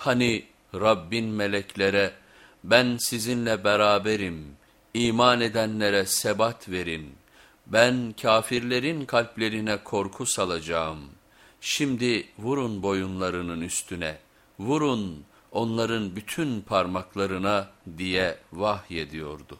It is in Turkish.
Hani Rabbin meleklere ben sizinle beraberim, iman edenlere sebat verin, ben kafirlerin kalplerine korku salacağım. Şimdi vurun boyunlarının üstüne, vurun onların bütün parmaklarına diye vahyediyordu.